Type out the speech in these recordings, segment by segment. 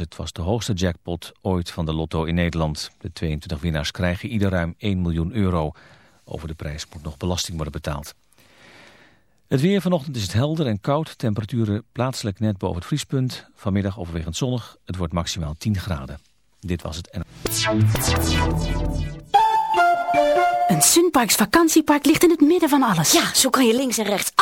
Het was de hoogste jackpot ooit van de lotto in Nederland. De 22 winnaars krijgen ieder ruim 1 miljoen euro. Over de prijs moet nog belasting worden betaald. Het weer vanochtend is het helder en koud. Temperaturen plaatselijk net boven het vriespunt. Vanmiddag overwegend zonnig. Het wordt maximaal 10 graden. Dit was het. Een Sunparks vakantiepark ligt in het midden van alles. Ja, zo kan je links en rechts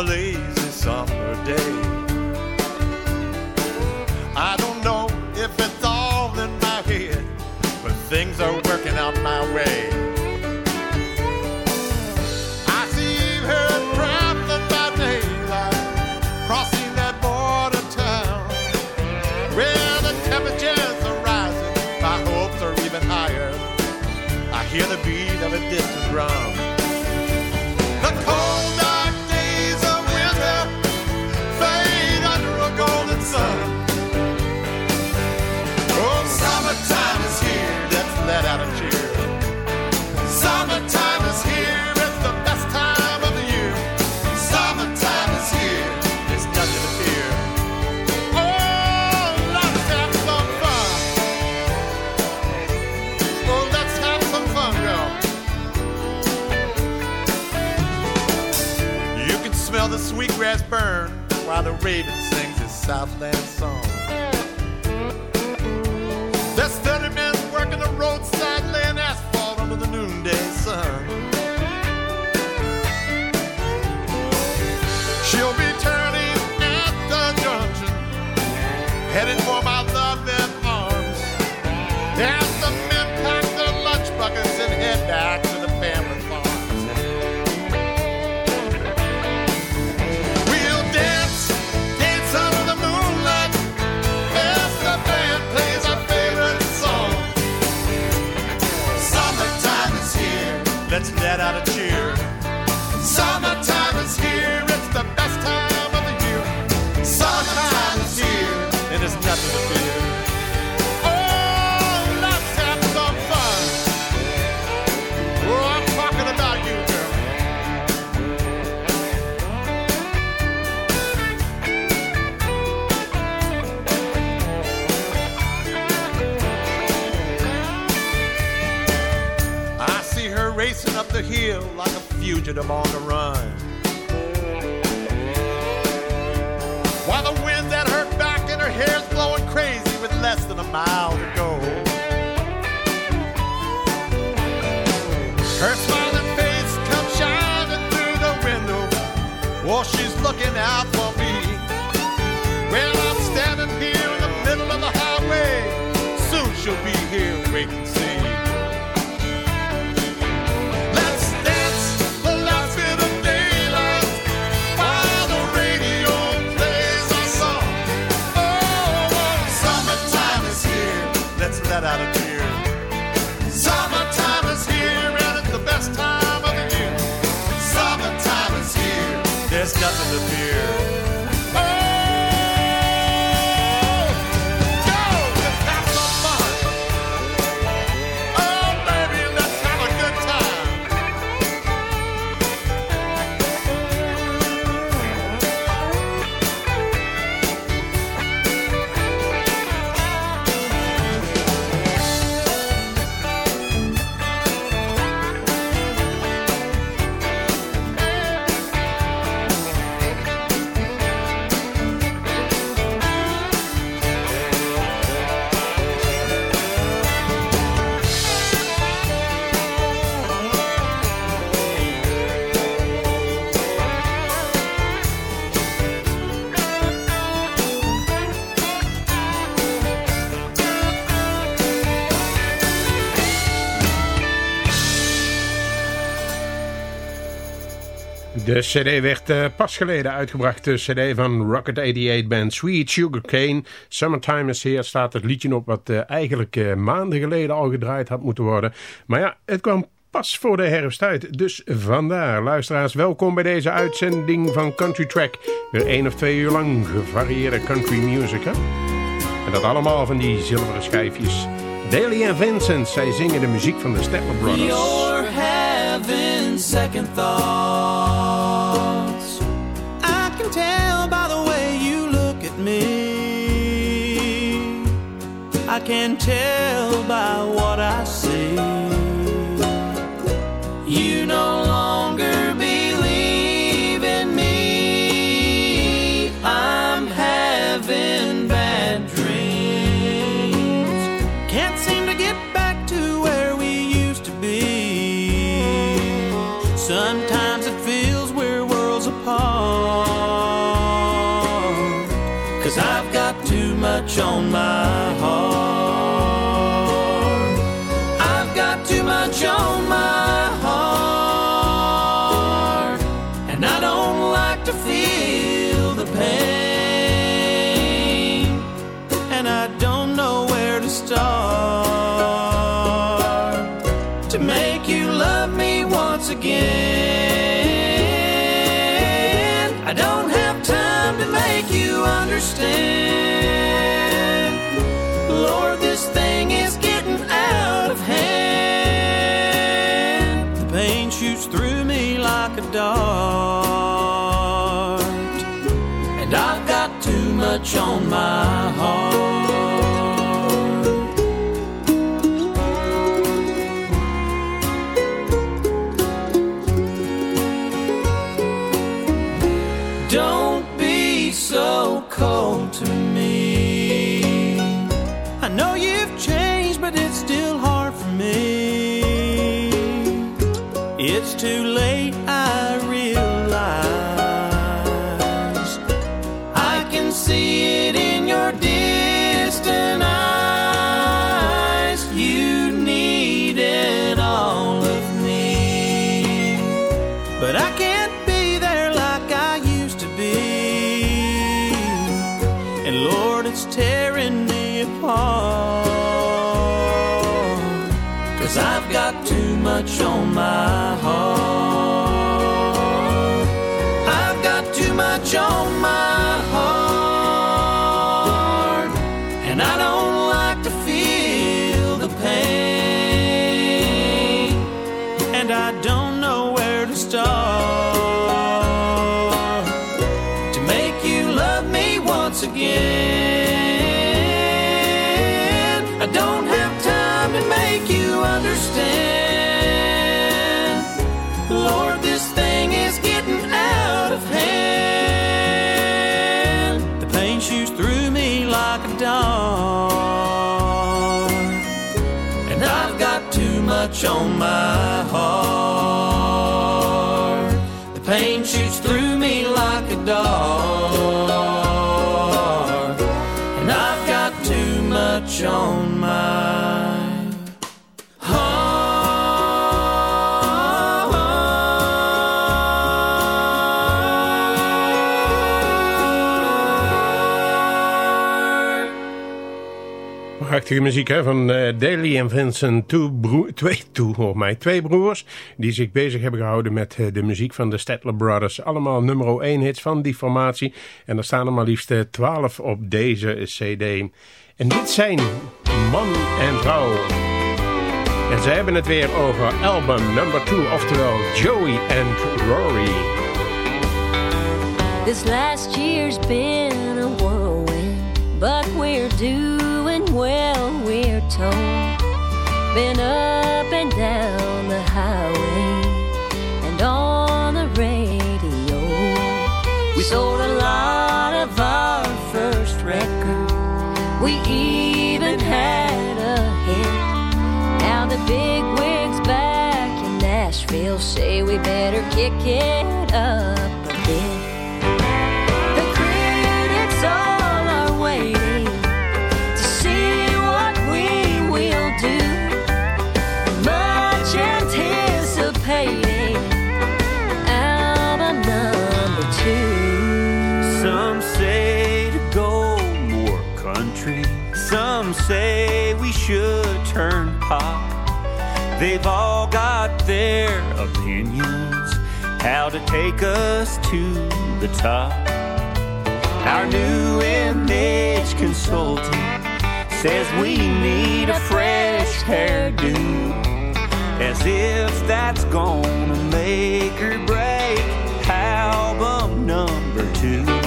A lazy summer day. Let's let out a cheer. A fugitive on the run. While the wind's at her back and her hair's blowing crazy with less than a mile to go. Her smiling face comes shining through the window. Well, she's looking out for me. Well, I'm standing here in the middle of the highway. Soon she'll be here, wait nothing to fear. De cd werd eh, pas geleden uitgebracht. De cd van Rocket 88 Band Sweet Sugar Cane. Summertime is Here staat het liedje op wat eh, eigenlijk eh, maanden geleden al gedraaid had moeten worden. Maar ja, het kwam pas voor de herfst uit. Dus vandaar, luisteraars, welkom bij deze uitzending van Country Track. Weer één of twee uur lang gevarieerde country music, hè? En dat allemaal van die zilveren schijfjes. Daly en Vincent, zij zingen de muziek van de Statler Brothers. You're having second thoughts. Can tell by what I see. You no longer believe in me. I'm having bad dreams. Can't seem to get back to where we used to be. Sometimes it feels we're worlds apart. Cause I've got too much on my to make you love me once again. I don't have time to make you understand. Lord, this thing is getting out of hand. The pain shoots through me like a dart. And I've got too much on my heart. Like a dart. And I've got too much on my heart. The pain shoots through me like a dart. And I've got too much on Prachtige muziek hè, van eh, Daly en Vincent. Two twee, twee broers die zich bezig hebben gehouden met eh, de muziek van de Statler Brothers. Allemaal nummer 1 hits van die formatie. En er staan er maar liefst 12 op deze cd. En dit zijn man en vrouw. En ze hebben het weer over album number 2, oftewel Joey and Rory. This last year's been a whirlwind, but we're well, we're. Been up and down the highway and on the radio. We sold a lot of our first record. We even had a hit. Now the big wigs back in Nashville say we better kick it up They've all got their opinions how to take us to the top. Our new image consultant says we need a fresh hairdo. As if that's gonna make or break album number two.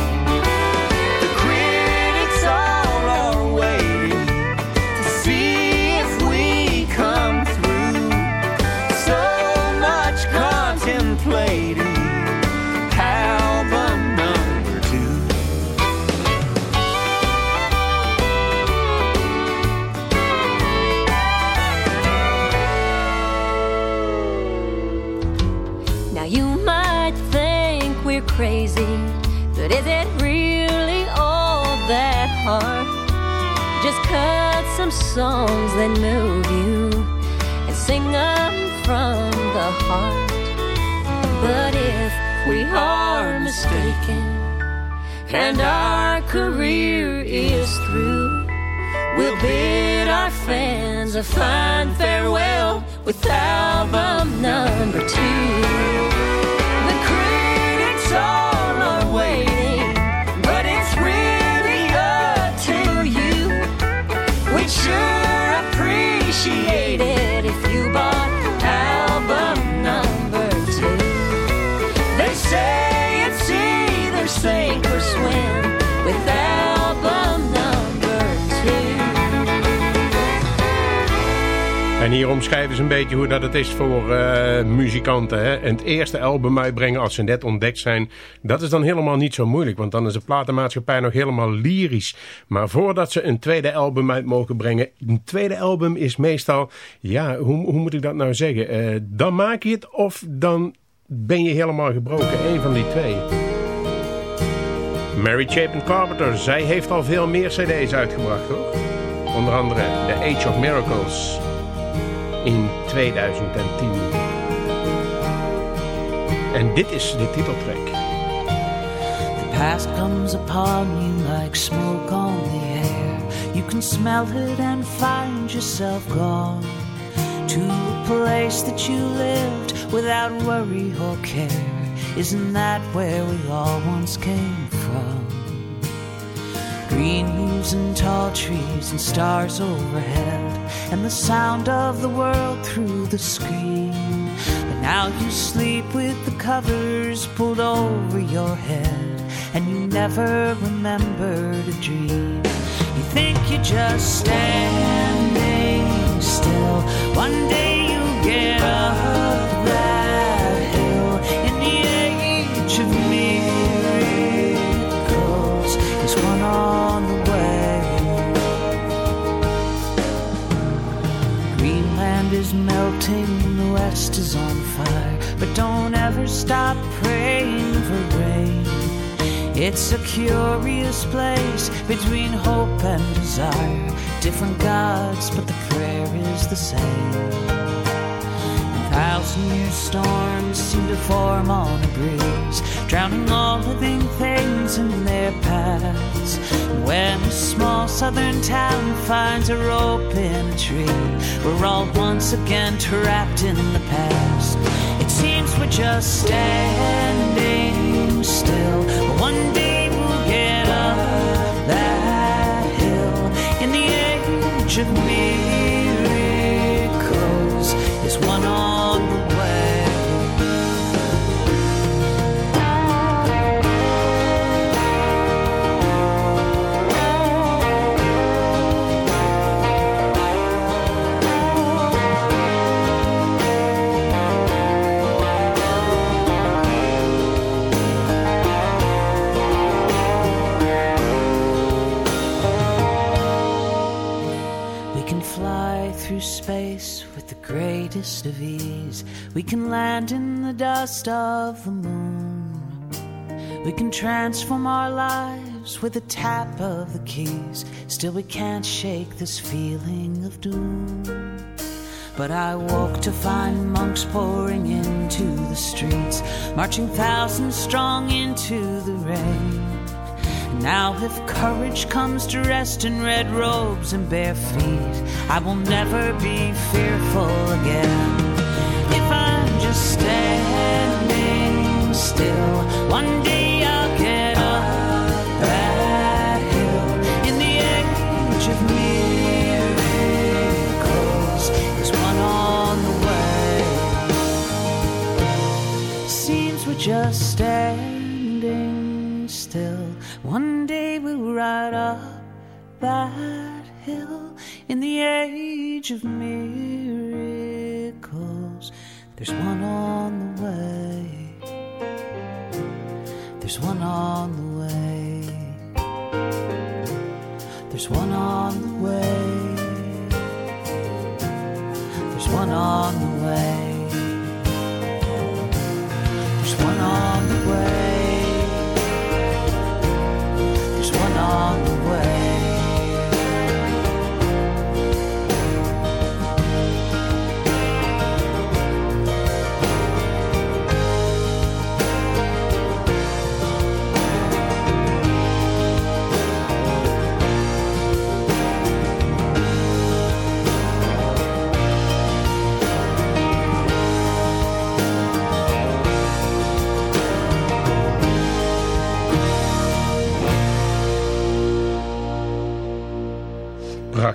Cut some songs that move you and sing them from the heart. But if we are mistaken and our career is through, we'll bid our fans a fine farewell with album number two. The critics are appreciate it hier omschrijven ze een beetje hoe dat het is voor eh, muzikanten. Hè? En het eerste album uitbrengen als ze net ontdekt zijn, dat is dan helemaal niet zo moeilijk. Want dan is de platenmaatschappij nog helemaal lyrisch. Maar voordat ze een tweede album uit mogen brengen, een tweede album is meestal, ja, hoe, hoe moet ik dat nou zeggen? Eh, dan maak je het of dan ben je helemaal gebroken. Eén van die twee. Mary Chapin Carpenter, zij heeft al veel meer cd's uitgebracht hoor. Onder andere The Age of Miracles in 2010. En dit is de titeltrack. The past comes upon you like smoke on the air. You can smell it and find yourself gone to a place that you lived without worry or care. Isn't that where we all once came from? Green leaves and tall trees and stars overhead, and the sound of the world through the screen. But now you sleep with the covers pulled over your head, and you never remember to dream. You think you're just standing still. One day you'll get up melting, the west is on fire. But don't ever stop praying for rain. It's a curious place between hope and desire. Different gods, but the prayer is the same. Thousand year storms seem to form on a breeze, drowning all living things in their paths. And when a small southern town finds a rope in a tree, we're all once again trapped in the past. It seems we're just standing still, but one day we'll get up that hill in the age of miracles. Of ease. We can land in the dust of the moon. We can transform our lives with a tap of the keys. Still, we can't shake this feeling of doom. But I woke to find monks pouring into the streets, marching thousands strong into the rain. Now, if courage comes to rest in red robes and bare feet, I will never be fearful again. If I'm just standing still, one day I'll get up that hill in the age of miracles. There's one on the way. Seems we're just standing day up that hill in the age of miracles. There's one on the way. There's one on the way. There's one on the way. There's one on the way.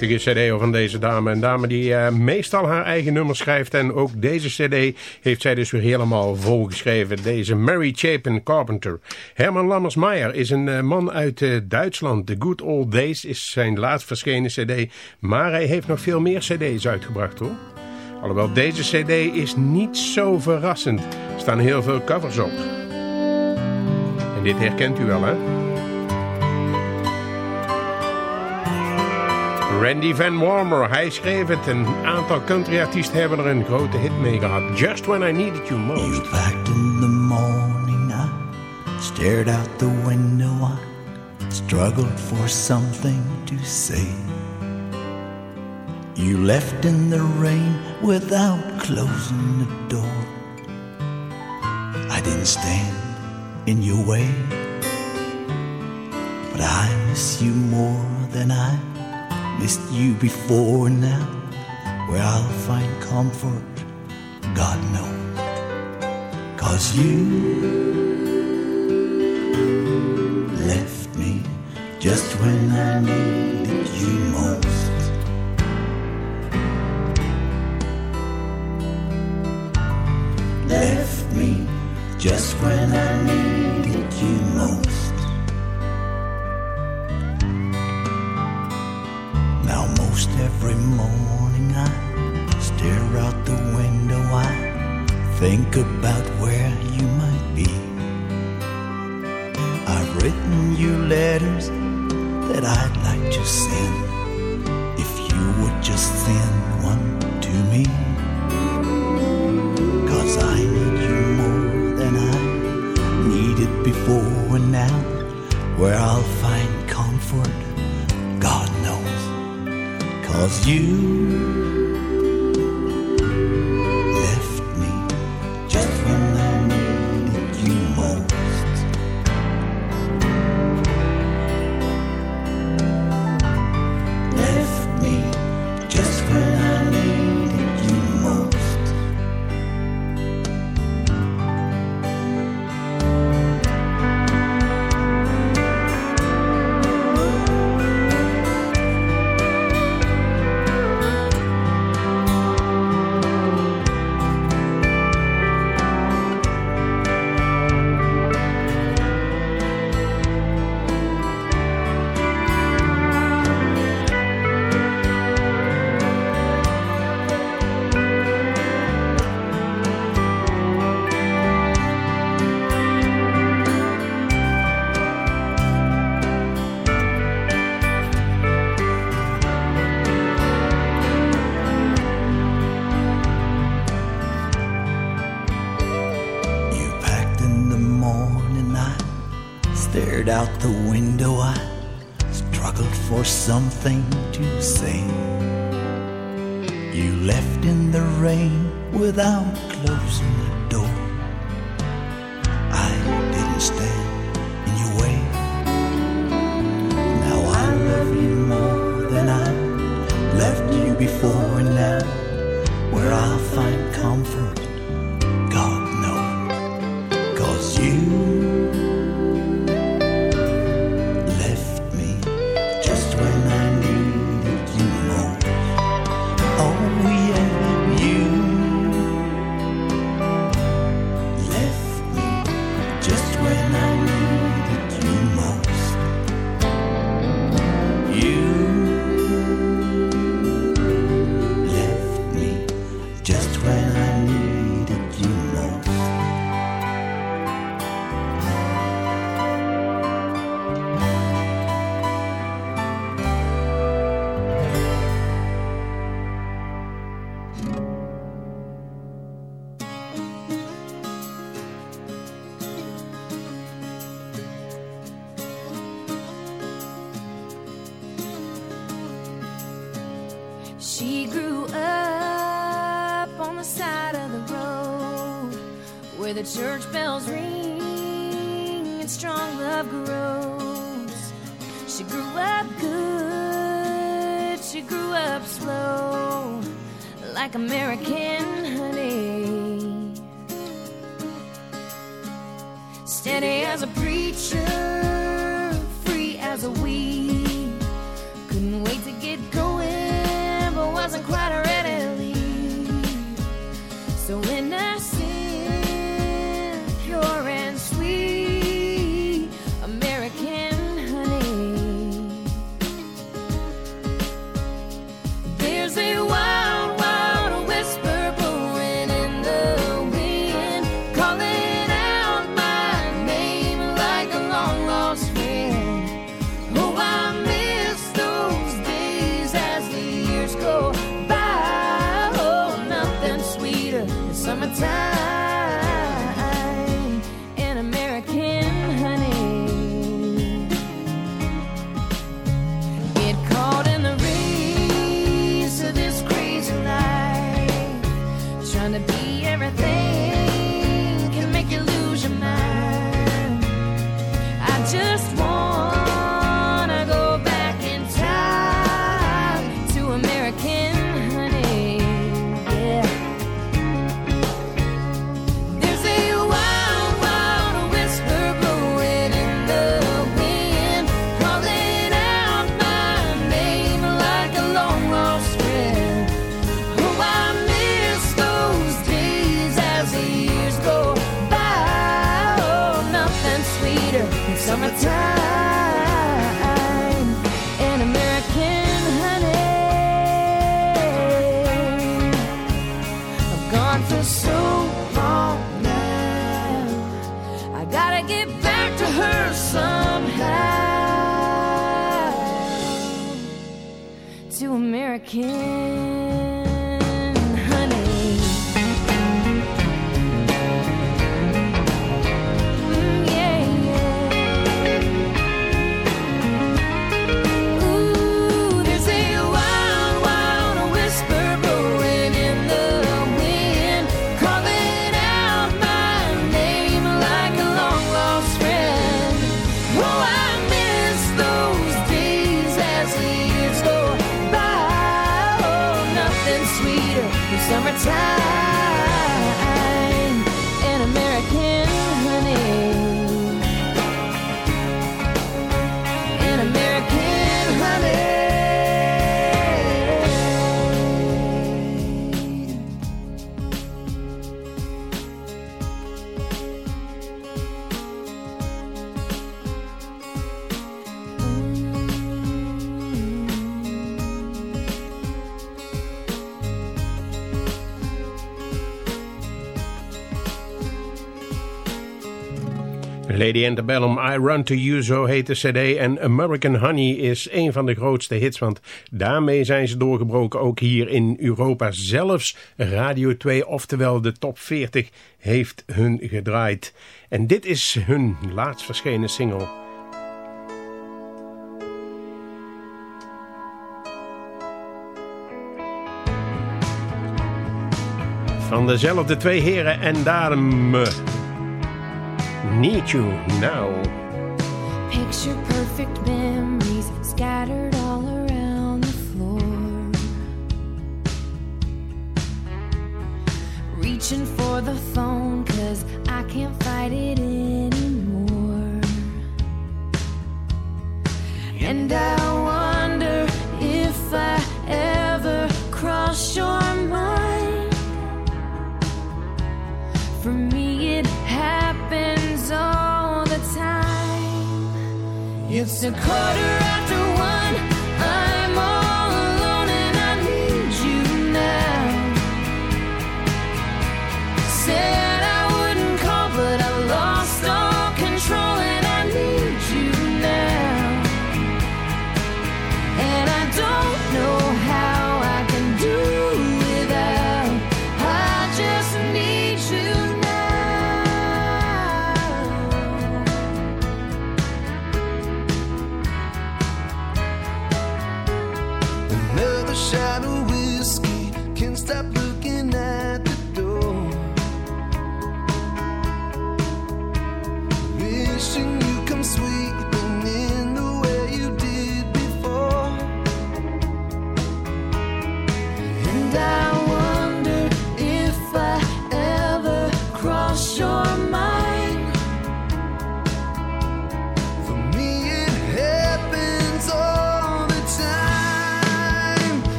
Prachtige cd van deze dame. Een dame die eh, meestal haar eigen nummers schrijft. En ook deze cd heeft zij dus weer helemaal volgeschreven. Deze Mary Chapin Carpenter. Herman Lammers-Meyer is een eh, man uit eh, Duitsland. The Good Old Days is zijn laatst verschenen cd. Maar hij heeft nog veel meer cd's uitgebracht hoor. Alhoewel deze cd is niet zo verrassend. Er staan heel veel covers op. En dit herkent u wel hè? Randy Van Warmer, hij schreef het. Een aantal countryartiesten hebben er een grote hit mee gehad. Just When I Needed You Most. In the morning, I stared out the window, I struggled for something to say. You left in the rain without closing the door. I didn't stand in your way, but I miss you more than I missed you before now. Where I'll find comfort, God knows. Cause you left me just when I needed you most. Left me just when I needed you most. Every morning I stare out the window, I think about where you might be. I've written you letters that I'd like to send if you would just send one to me. Cause I need you more than I needed before and now, where I'll Cause you something to say. You left in the rain without closing steady as a preacher, free as a weed. to American. Lady Antebellum, I Run To You, zo heet de cd. En American Honey is een van de grootste hits, want daarmee zijn ze doorgebroken. Ook hier in Europa zelfs Radio 2, oftewel de top 40, heeft hun gedraaid. En dit is hun laatst verschenen single. Van dezelfde twee heren en dames... Need You Now. Picture perfect memories scattered all around the floor. Reaching for the phone, cause I can't fight it anymore. And I It's a quarter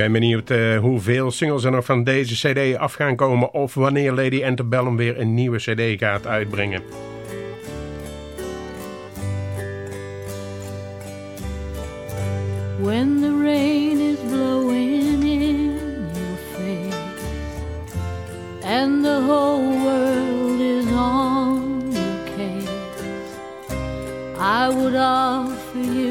ben benieuwd uh, hoeveel singles er nog van deze cd af gaan komen... of wanneer Lady Antebellum weer een nieuwe cd gaat uitbrengen. When the rain is blowing in your face And the whole world is on your case I would offer you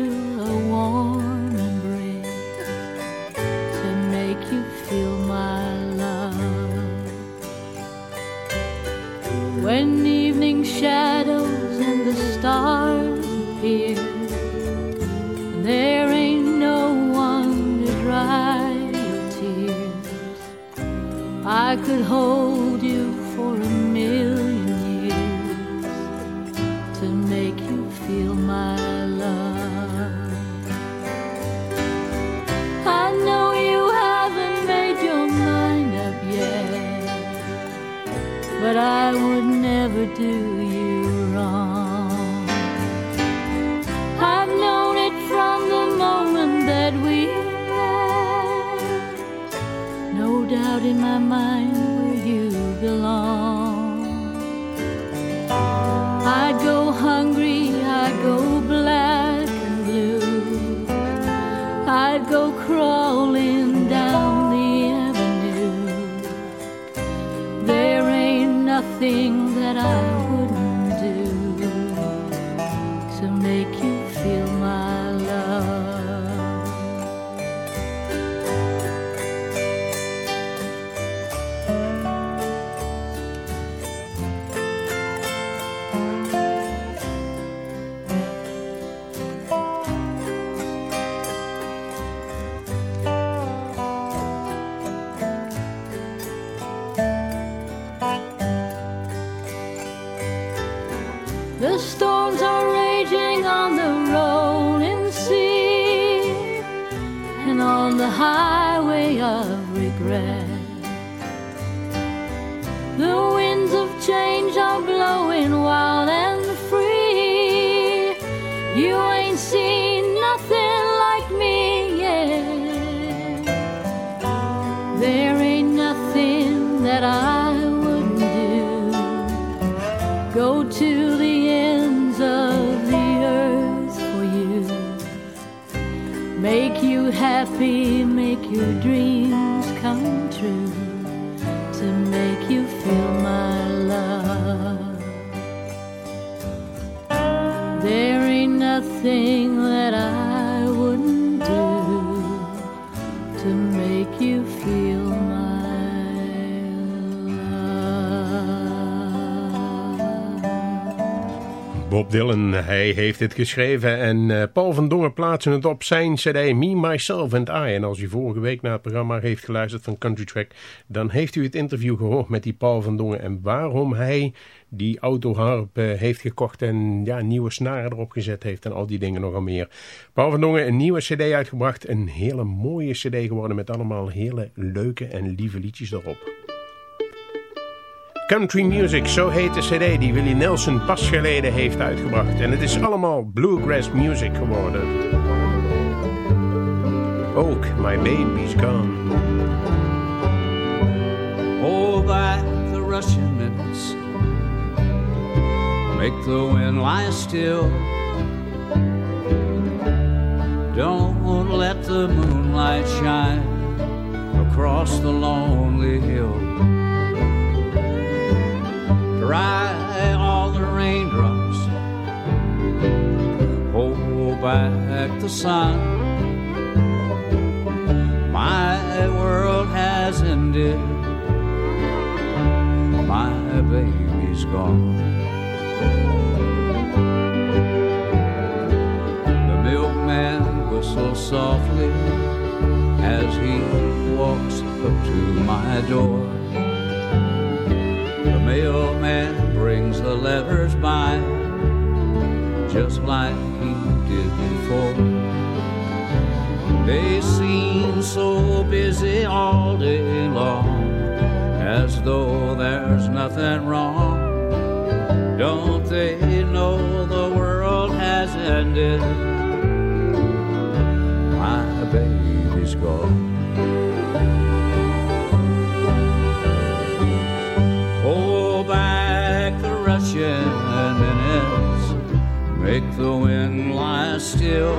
hold you for a million years to make you feel my love. I know you haven't made your mind up yet, but I would never do. Highway of regret. The winds of change are blowing wild and free. You ain't seen nothing like me yet. There ain't nothing that I wouldn't do go to the ends of the earth for you. Make you happy, your dreams come true. To make you feel my love. There ain't nothing that I Bob Dylan, hij heeft dit geschreven en eh, Paul van Dongen plaatsen het op zijn cd Me, Myself and I. En als u vorige week naar het programma heeft geluisterd van Country Track, dan heeft u het interview gehoord met die Paul van Dongen en waarom hij die autoharp eh, heeft gekocht en ja, nieuwe snaren erop gezet heeft en al die dingen nogal meer. Paul van Dongen, een nieuwe cd uitgebracht, een hele mooie cd geworden met allemaal hele leuke en lieve liedjes erop. Country Music, zo heet de cd die Willie Nelson pas geleden heeft uitgebracht. En het is allemaal bluegrass music geworden. Ook My Baby's Gone. Oh, back the Russian minutes. Make the wind lie still. Don't let the moonlight shine across the lonely hill. Dry all the raindrops. Hold back the sun. My world has ended. My baby's gone. The milkman whistles softly as he walks up to my door. Mailman brings the letters by just like he did before. They seem so busy all day long, as though there's nothing wrong. Don't they know the world has ended? My baby's gone. Make the wind lie still.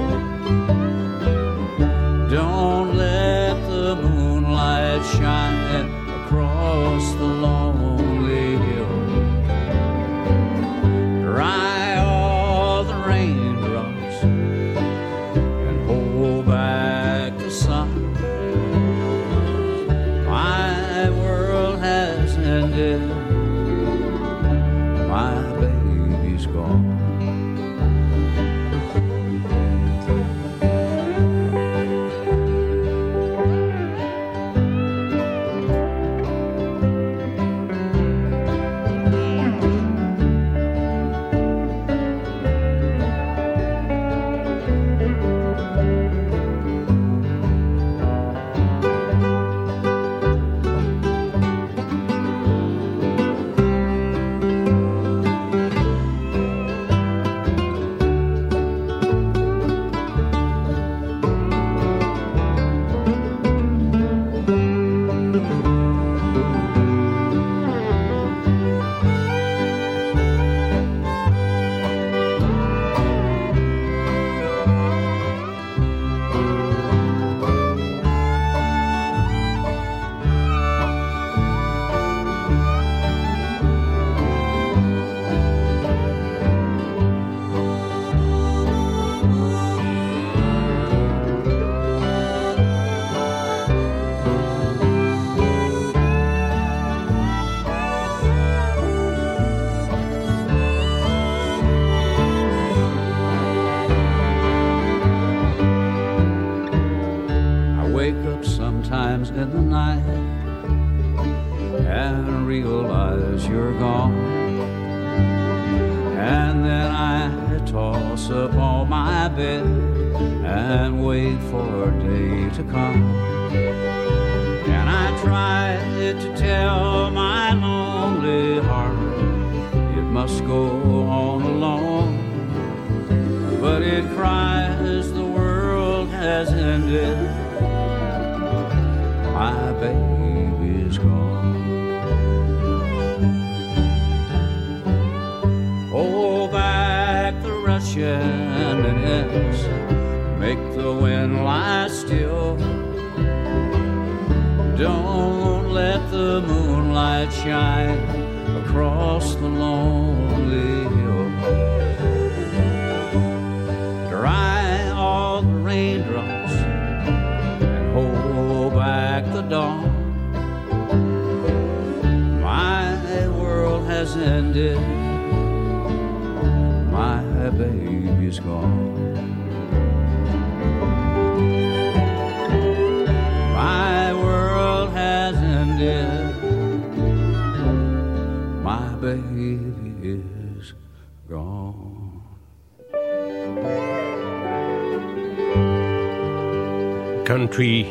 Don't let the moonlight shine across the lonely Country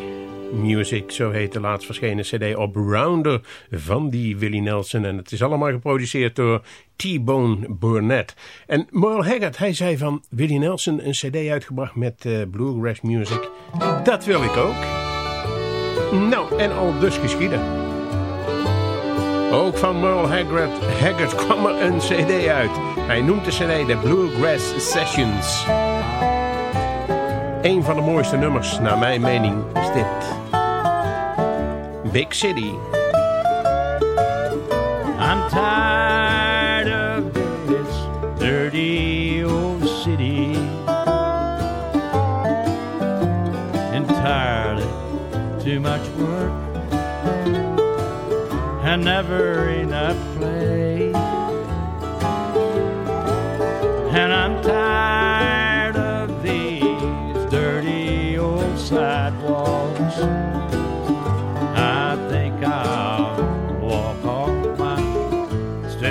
Music, zo heet de laatst verschenen cd op Rounder van die Willie Nelson. En het is allemaal geproduceerd door T-Bone Burnett. En Merle Haggard, hij zei van Willie Nelson een cd uitgebracht met eh, bluegrass music. Dat wil ik ook. Nou, en al dus geschieden. Ook van Merle Haggard, Haggard kwam er een cd uit. Hij noemt de cd de Bluegrass Sessions. Een van de mooiste nummers, naar mijn mening, is dit. Big City. I'm tired of this dirty old city Entirely too much work And never enough play And I'm tired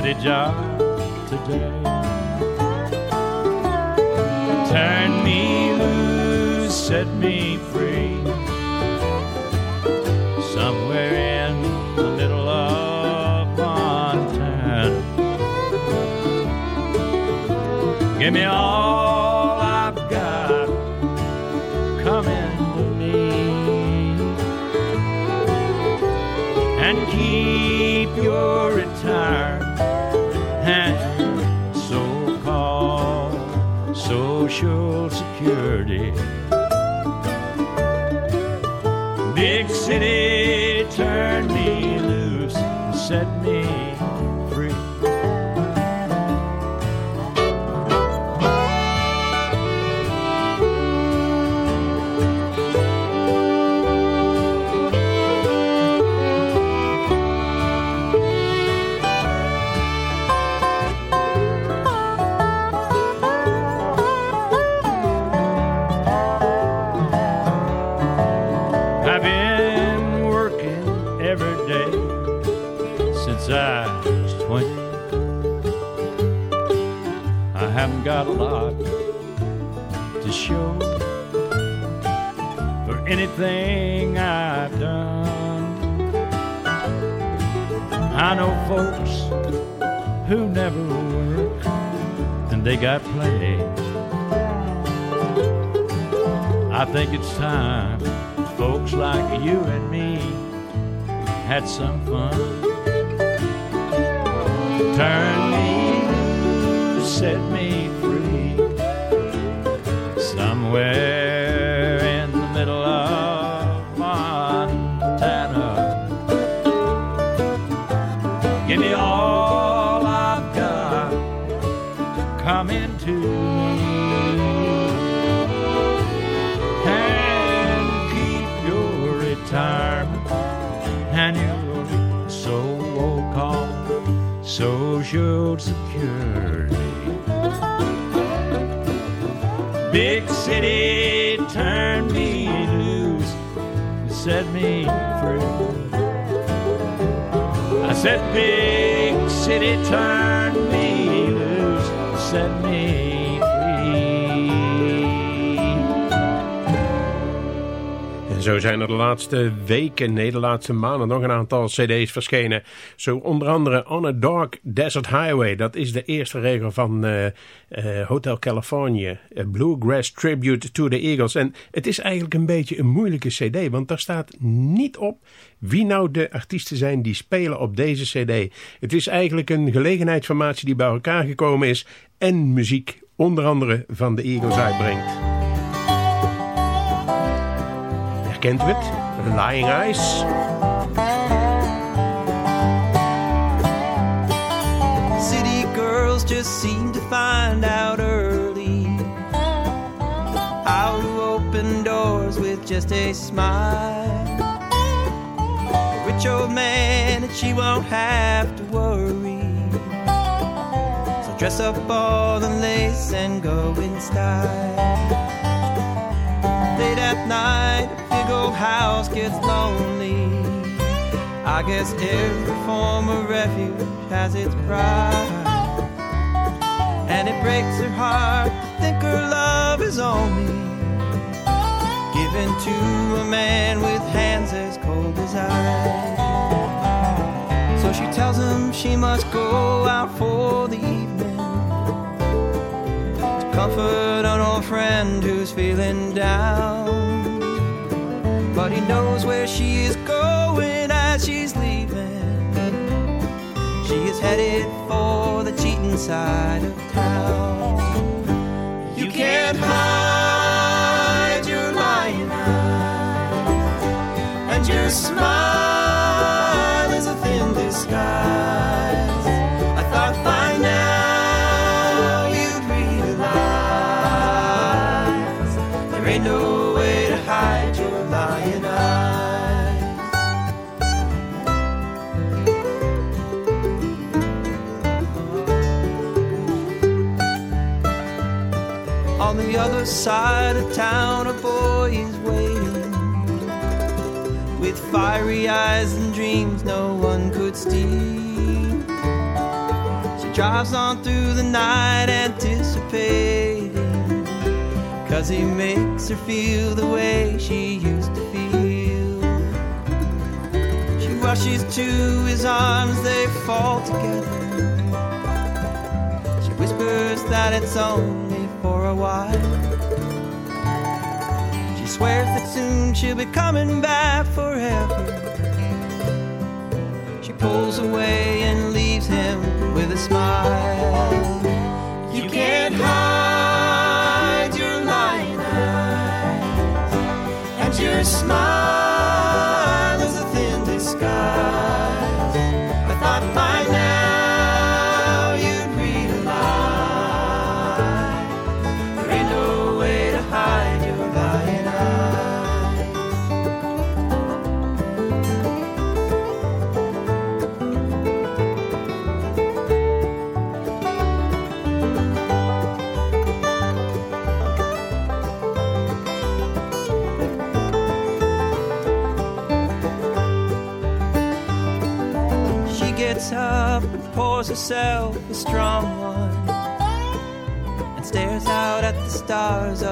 steady job today. Turn me loose, set me free. Somewhere in the middle of Montana. Give me all got a lot to show for anything I've done. I know folks who never work and they got plenty. I think it's time folks like you and me had some fun. Turn me loose, set me. Somewhere in the middle of Montana. Give me all I've got. Come into and keep your retirement and your so-called social security. Big city, turn me loose, and set me free. I said, big city, turn me loose, set me Zo zijn er de laatste weken, nee de laatste maanden nog een aantal cd's verschenen. Zo onder andere On a Dark Desert Highway. Dat is de eerste regel van uh, uh, Hotel California. A Bluegrass Tribute to the Eagles. En het is eigenlijk een beetje een moeilijke cd. Want daar staat niet op wie nou de artiesten zijn die spelen op deze cd. Het is eigenlijk een gelegenheidsformatie die bij elkaar gekomen is. En muziek onder andere van de Eagles uitbrengt. Herkent u het? Lying Eyes. City girls just seem to find out early how to open doors with just a smile. A rich old man, and she won't have to worry. So dress up all the lace and go in style. Late at night, old house gets lonely. I guess every form of refuge has its pride. And it breaks her heart to think her love is only given to a man with hands as cold as ice. So she tells him she must go out for the evening to comfort an old friend who's feeling down. Knows where she is going as she's leaving. She is headed for the cheating side of town. You can't hide your lying eyes, and your smile side of town, a boy is waiting with fiery eyes and dreams no one could steal. She drives on through the night, anticipating, cause he makes her feel the way she used to feel. She rushes to his arms, they fall together. She whispers that it's only for a while. Swears that soon she'll be coming back forever. She pulls away and leaves him with a smile. You can't hide your lying eyes, and your smile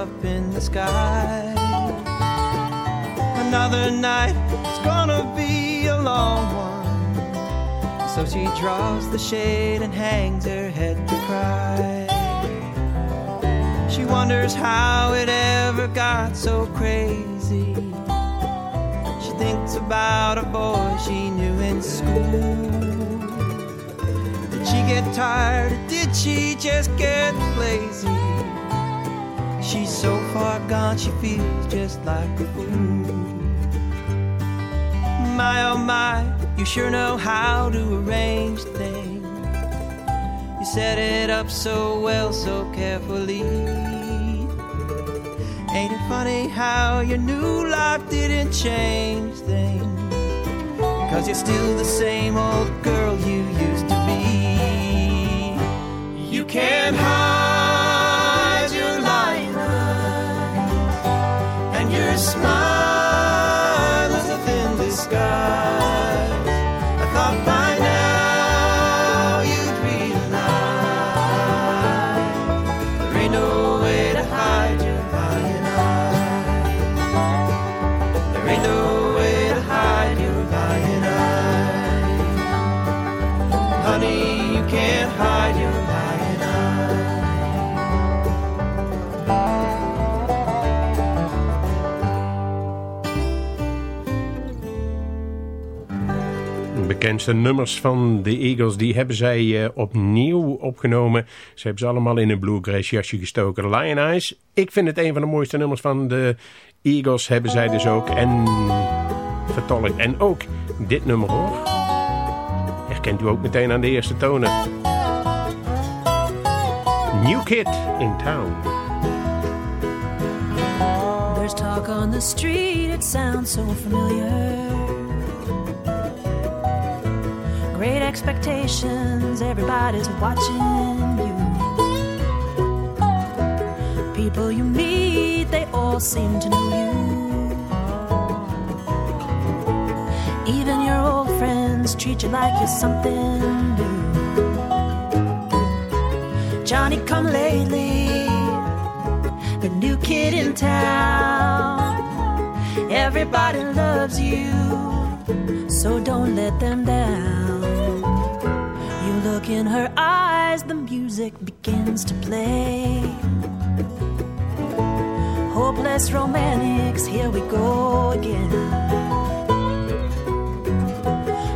up in the sky. Another night, it's gonna be a long one. So she draws the shade and hangs her head to cry. She wonders how it ever got so crazy. She thinks about a boy she knew in school. Did she get tired or did she just get lazy? She's so far gone, she feels just like a fool. My oh my, you sure know how to arrange things. You set it up so well, so carefully. Ain't it funny how your new life didn't change things? Cause you're still the same old girl you used to be. You can't hide bekendste nummers van de Eagles, die hebben zij uh, opnieuw opgenomen. Ze hebben ze allemaal in een bluegrass jasje gestoken. Lion Eyes, ik vind het een van de mooiste nummers van de Eagles, hebben zij dus ook. En vertolkt. En ook dit nummer hoor. Herkent u ook meteen aan de eerste tonen. New Kid in Town. There's talk on the street, it sounds so familiar. Great expectations, everybody's watching you. People you meet, they all seem to know you. Even your old friends treat you like you're something new. Johnny come lately, the new kid in town. Everybody loves you, so don't let them down. Look in her eyes, the music begins to play. Hopeless romantics, here we go again.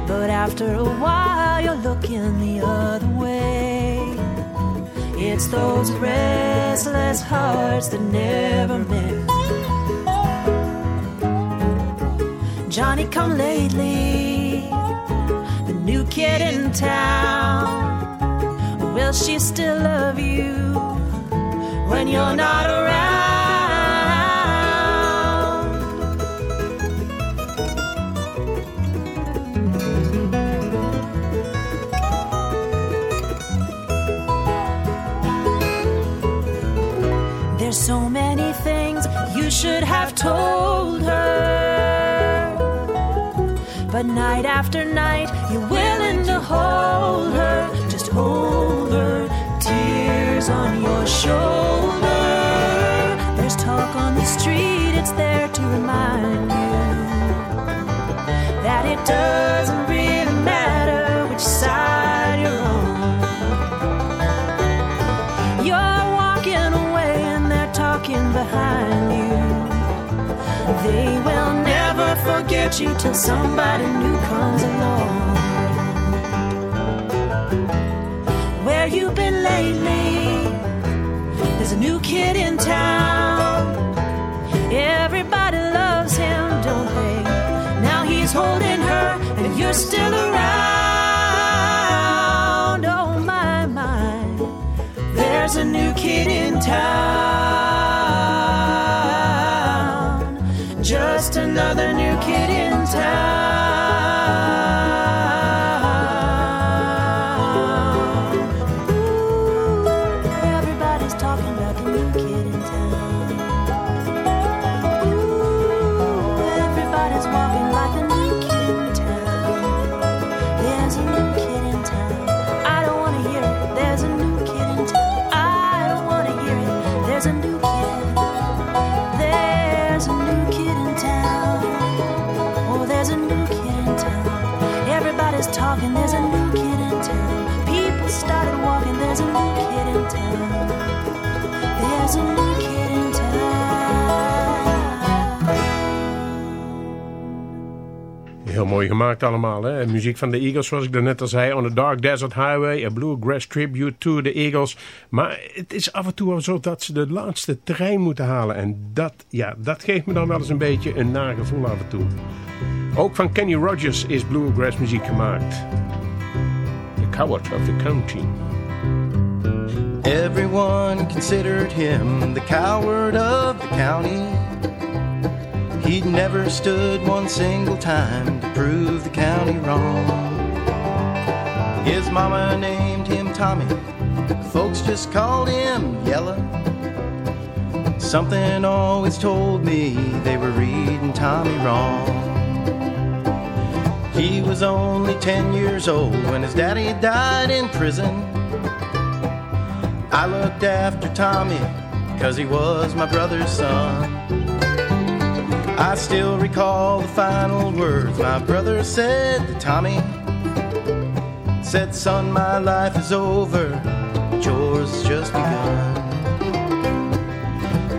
But after a while, you're looking the other way. It's those restless hearts that never met. Johnny come lately, new kid in town. Will she still love you when you're not But night after night, you're willing to hold her. Just hold her, tears on your shoulder. There's talk on the street, it's there to remind you that it doesn't really matter which side you're on. You're walking away and they're talking behind you. They will forget you till somebody new comes along. Where you been lately? There's a new kid in town. Everybody loves him, don't they? Now he's holding her, and you're still around. Oh my, my. There's a new kid in town. Just another new kid in town. There's a new kid in town. Everybody's talking. There's a new kid in town. People started walking. There's a new kid in town. There's a new kid in Heel mooi gemaakt allemaal. Hè? Muziek van de Eagles, zoals ik daarnet al zei. On the Dark Desert Highway, a bluegrass tribute to the Eagles. Maar het is af en toe zo dat ze de laatste trein moeten halen. En dat, ja, dat geeft me dan wel eens een beetje een nagevoel af en toe. Ook van Kenny Rogers is bluegrass muziek gemaakt. The Coward of the County. Everyone considered him the coward of the county. He'd never stood one single time to prove the county wrong. His mama named him Tommy, folks just called him Yellow. Something always told me they were reading Tommy wrong. He was only 10 years old when his daddy died in prison. I looked after Tommy because he was my brother's son. I still recall the final words my brother said to Tommy. Said, son, my life is over, but yours just begun.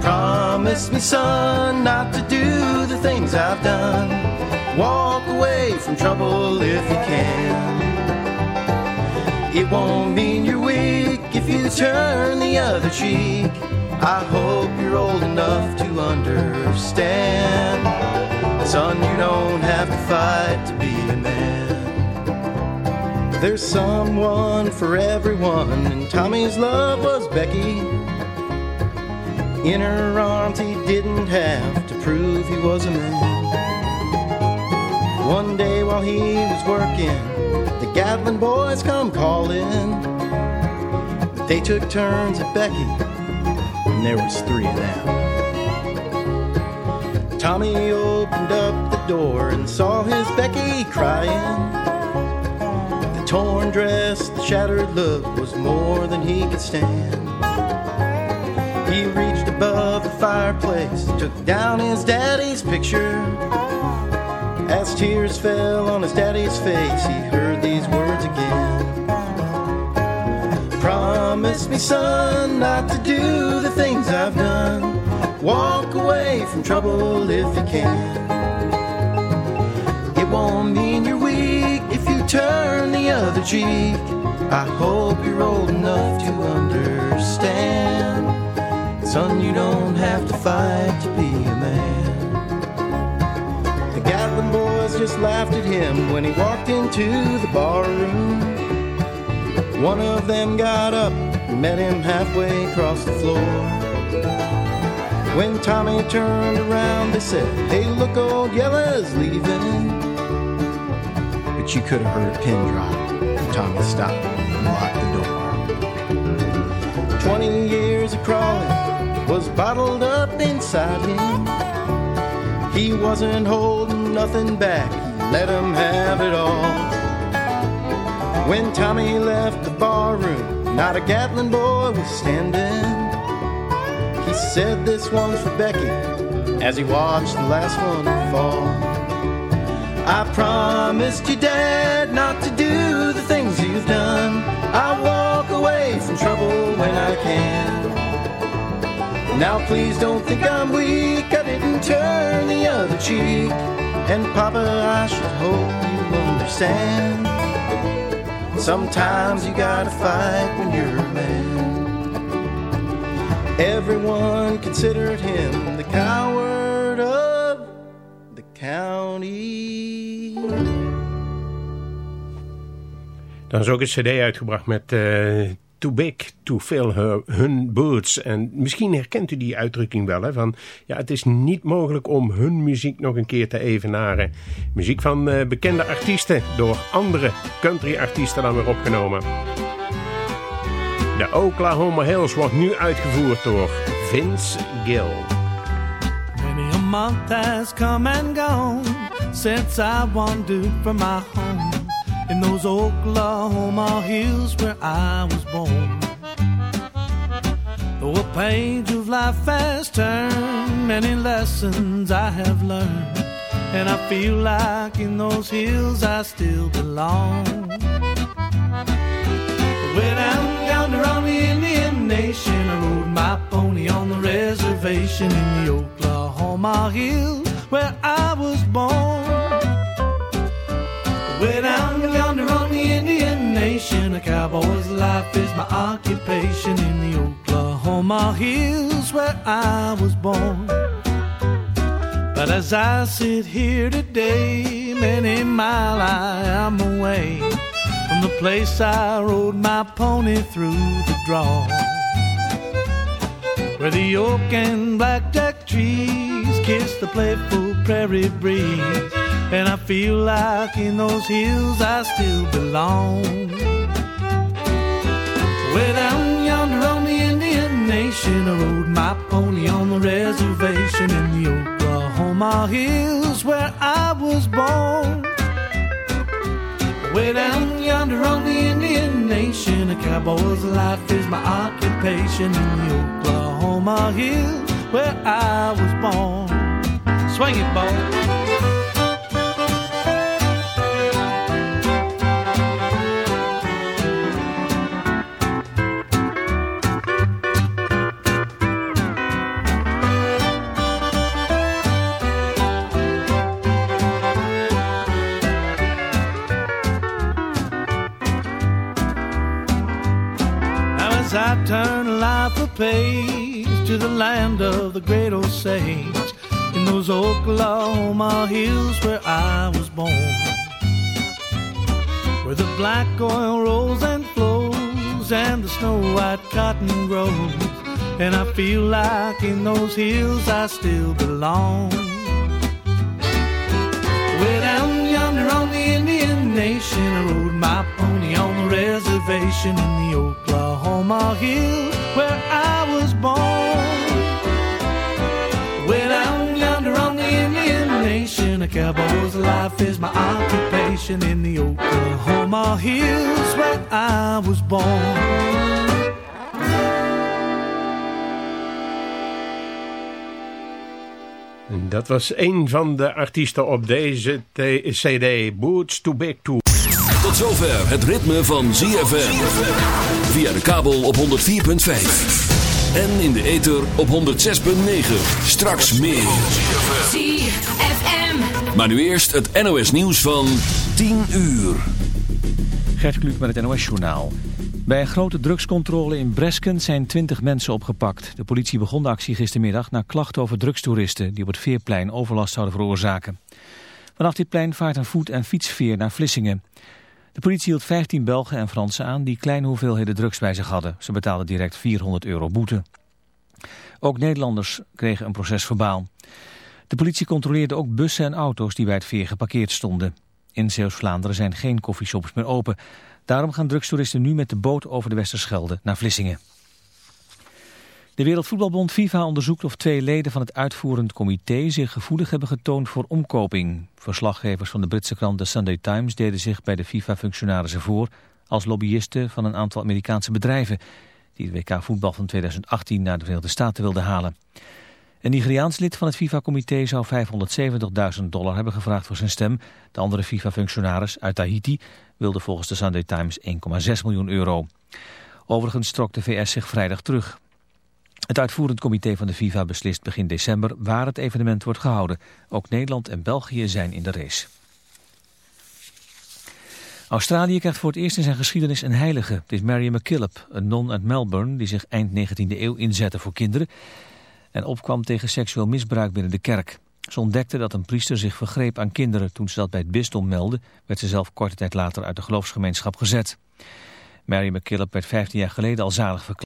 Promise me, son, not to do the things I've done. Walk away from trouble if you can. It won't mean you're weak if you turn the other cheek. I hope you're old enough to understand. Son, you don't have to fight to be a man. There's someone for everyone, and Tommy's love was Becky. In her arms, he didn't have to prove he was a man. One day while he was working, the Gatlin boys come calling. But they took turns at Becky, and there was three of them. Tommy opened up the door and saw his Becky crying. The torn dress, the shattered look was more than he could stand. He reached above the fireplace, took down his daddy's picture. As tears fell on his daddy's face, he heard these words again. Promise me, son, not to do the things I've done. Walk away from trouble if you can. It won't mean you're weak if you turn the other cheek. I hope you're old enough to understand. Son, you don't have to fight to be a man. Just laughed at him when he walked into the bar room. One of them got up and met him halfway across the floor. When Tommy turned around, they said, Hey, look, old Yella's leaving. But you could have heard a pin drop. Tommy stopped and locked the door. Twenty years of crawling was bottled up inside him. He wasn't holding nothing back, let him have it all. When Tommy left the barroom, not a Gatlin boy was standing. He said this one's for Becky as he watched the last one fall. I promised you, Dad, not to do the things you've done. I walk away from trouble when I can. Now please don't think I'm weak. I didn't turn the other cheek. And Papa, I should hope you understand. Sometimes you gotta fight when you're a man. Everyone considered him the coward of the county. Dan is ook een cd uitgebracht met eh, Too Big to Fill her, Hun Boots. En misschien herkent u die uitdrukking wel. Hè, van, ja, het is niet mogelijk om hun muziek nog een keer te evenaren. Muziek van eh, bekende artiesten door andere country artiesten dan weer opgenomen. De Oklahoma Hills wordt nu uitgevoerd door Vince Gill. Many a month has come and gone since I wandered from my home in those Oklahoma hills where I was born. Though a page of life has turned, many lessons I have learned, and I feel like in those hills I still belong. Way down yonder on the Indian Nation, I rode my pony on the reservation in the Oklahoma hills where I was born. Way down yonder on the Indian Nation, a cowboy's life is my occupation in the Oklahoma hills where I was born. But as I sit here today, many mile I am away from the place I rode my pony through the draw. Where the oak and blackjack trees kiss the playful prairie breeze. And I feel like in those hills I still belong. Way down yonder on the Indian Nation, I rode my pony on the reservation in the Oklahoma hills where I was born. Way down yonder on the Indian Nation, a cowboy's life is my occupation in the Oklahoma hills where I was born. Swing it, boy. A page to the land of the great old Osage in those Oklahoma hills where I was born. Where the black oil rolls and flows and the snow white cotton grows. And I feel like in those hills I still belong. Way down yonder on the Indian Nation, I rode my pony on the reservation in the Oklahoma hills where I was born. Way down yonder on the Indian Nation, a cowboy's life is my occupation in the Oklahoma hills where I was born. Dat was een van de artiesten op deze cd, Boots to Big to. Tot zover het ritme van ZFM. Via de kabel op 104.5. En in de ether op 106.9. Straks meer. ZFM. Maar nu eerst het NOS nieuws van 10 uur. Gert Kluk met het NOS-journaal. Bij een grote drugscontrole in Bresken zijn 20 mensen opgepakt. De politie begon de actie gistermiddag na klachten over drugstoeristen... die op het Veerplein overlast zouden veroorzaken. Vanaf dit plein vaart een voet- en fietsveer naar Vlissingen. De politie hield 15 Belgen en Fransen aan die kleine hoeveelheden drugs bij zich hadden. Ze betaalden direct 400 euro boete. Ook Nederlanders kregen een proces verbaal. De politie controleerde ook bussen en auto's die bij het veer geparkeerd stonden. In Zeeuws-Vlaanderen zijn geen koffieshops meer open. Daarom gaan drugstoeristen nu met de boot over de Westerschelde naar Vlissingen. De Wereldvoetbalbond FIFA onderzoekt of twee leden van het uitvoerend comité zich gevoelig hebben getoond voor omkoping. Verslaggevers van de Britse krant The Sunday Times deden zich bij de FIFA-functionarissen voor als lobbyisten van een aantal Amerikaanse bedrijven die het WK voetbal van 2018 naar de Verenigde Staten wilden halen. Een Nigeriaans lid van het FIFA-comité zou 570.000 dollar hebben gevraagd voor zijn stem. De andere FIFA-functionaris uit Tahiti wilde volgens de Sunday Times 1,6 miljoen euro. Overigens trok de VS zich vrijdag terug. Het uitvoerend comité van de FIFA beslist begin december waar het evenement wordt gehouden. Ook Nederland en België zijn in de race. Australië krijgt voor het eerst in zijn geschiedenis een heilige. Het is Mary MacKillop, een non uit Melbourne die zich eind 19e eeuw inzette voor kinderen en opkwam tegen seksueel misbruik binnen de kerk. Ze ontdekte dat een priester zich vergreep aan kinderen. Toen ze dat bij het bisdom meldde, werd ze zelf korte tijd later uit de geloofsgemeenschap gezet. Mary MacKillop werd 15 jaar geleden al zalig verklaard.